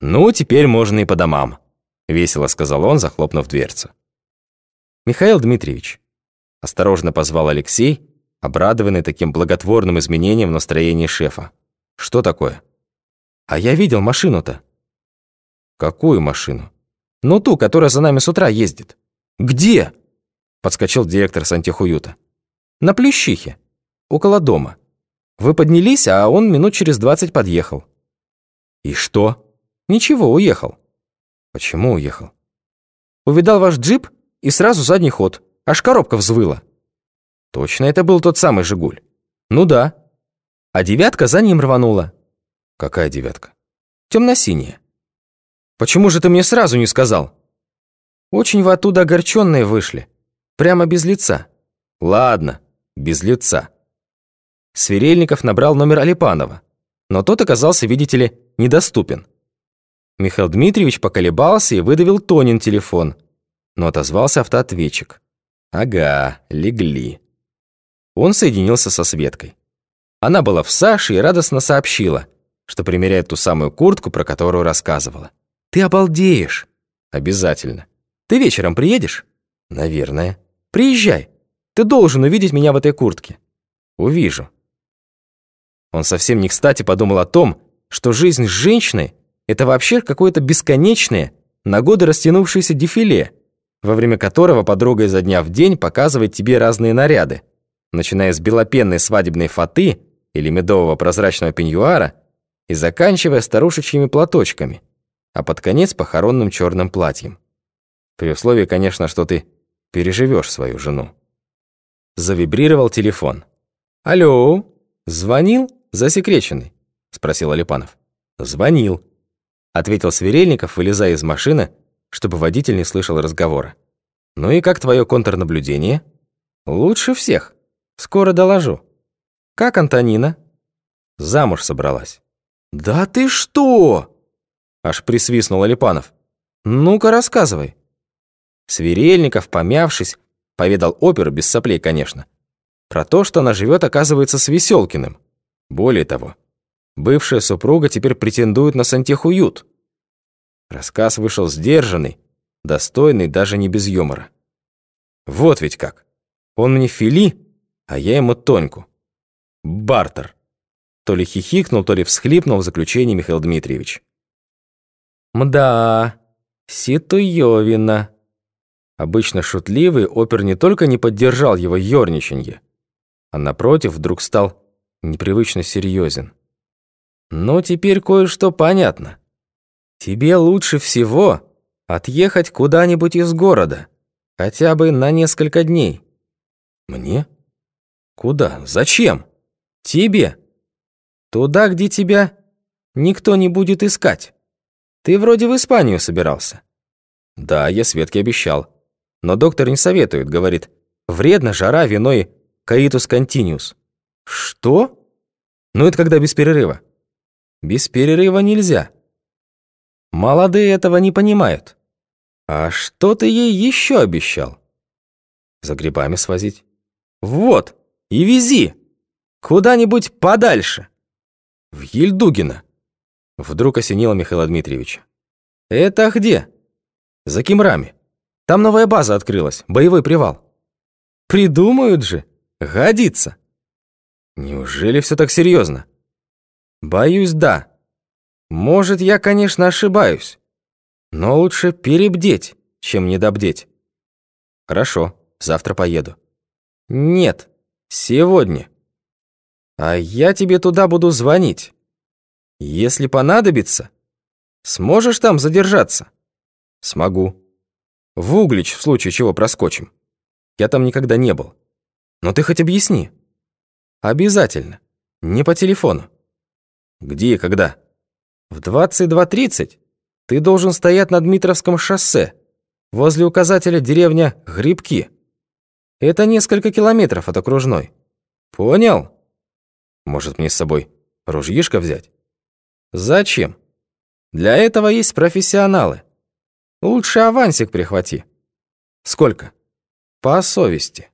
«Ну, теперь можно и по домам», — весело сказал он, захлопнув дверцу. «Михаил Дмитриевич», — осторожно позвал Алексей, обрадованный таким благотворным изменением в настроении шефа. «Что такое?» «А я видел машину-то». «Какую машину?» «Ну, ту, которая за нами с утра ездит». «Где?» — подскочил директор сантехуюта. «На Плющихе, около дома. Вы поднялись, а он минут через двадцать подъехал». «И что?» «Ничего, уехал». «Почему уехал?» «Увидал ваш джип и сразу задний ход, аж коробка взвыла». «Точно это был тот самый «Жигуль»?» «Ну да». А девятка за ним рванула. «Какая девятка?» «Темно-синяя». «Почему же ты мне сразу не сказал?» «Очень вы оттуда огорченные вышли. Прямо без лица». «Ладно, без лица». Сверельников набрал номер Алипанова, но тот оказался, видите ли, недоступен. Михаил Дмитриевич поколебался и выдавил Тонин телефон, но отозвался автоответчик. «Ага, легли». Он соединился со Светкой. Она была в Саше и радостно сообщила, что примеряет ту самую куртку, про которую рассказывала. «Ты обалдеешь!» «Обязательно. Ты вечером приедешь?» «Наверное». «Приезжай. Ты должен увидеть меня в этой куртке». «Увижу». Он совсем не кстати подумал о том, что жизнь с женщиной это вообще какое-то бесконечное, на годы растянувшееся дефиле, во время которого подруга изо дня в день показывает тебе разные наряды, начиная с белопенной свадебной фаты или медового прозрачного пеньюара и заканчивая старушечьими платочками, а под конец похоронным черным платьем. При условии, конечно, что ты переживешь свою жену. Завибрировал телефон. «Алло, звонил засекреченный?» – спросил Алипанов. «Звонил», ответил Сверельников, вылезая из машины, чтобы водитель не слышал разговора. «Ну и как твое контрнаблюдение?» «Лучше всех. Скоро доложу». «Как Антонина?» «Замуж собралась». «Да ты что?» Аж присвистнул Алипанов. «Ну-ка, рассказывай». Сверельников, помявшись, поведал оперу, без соплей, конечно, про то, что она живет, оказывается, с Веселкиным. Более того, Бывшая супруга теперь претендует на сантехуют. Рассказ вышел сдержанный, достойный даже не без юмора. Вот ведь как. Он мне Фили, а я ему Тоньку. Бартер. То ли хихикнул, то ли всхлипнул в заключении Михаил Дмитриевич. «Мда, ситуевина». Обычно шутливый опер не только не поддержал его ёрничанье, а напротив вдруг стал непривычно серьезен. Ну, теперь кое-что понятно. Тебе лучше всего отъехать куда-нибудь из города, хотя бы на несколько дней. Мне? Куда? Зачем? Тебе. Туда, где тебя никто не будет искать. Ты вроде в Испанию собирался. Да, я Светке обещал. Но доктор не советует, говорит, вредно жара, виной каитус континиус. Что? Ну, это когда без перерыва. Без перерыва нельзя. Молодые этого не понимают. А что ты ей еще обещал? За грибами свозить. Вот, и вези. Куда-нибудь подальше. В Ельдугино. Вдруг осенило Михаила Дмитриевича. Это где? За Кимрами. Там новая база открылась, боевой привал. Придумают же. Годится. Неужели все так серьезно? Боюсь, да. Может, я, конечно, ошибаюсь. Но лучше перебдеть, чем недобдеть. Хорошо, завтра поеду. Нет, сегодня. А я тебе туда буду звонить. Если понадобится, сможешь там задержаться? Смогу. В Углич, в случае чего проскочим. Я там никогда не был. Но ты хоть объясни. Обязательно. Не по телефону. Где и когда? В 22.30 ты должен стоять на Дмитровском шоссе, возле указателя деревня Грибки. Это несколько километров от окружной. Понял? Может, мне с собой ружьишко взять? Зачем? Для этого есть профессионалы. Лучше авансик прихвати. Сколько? По совести.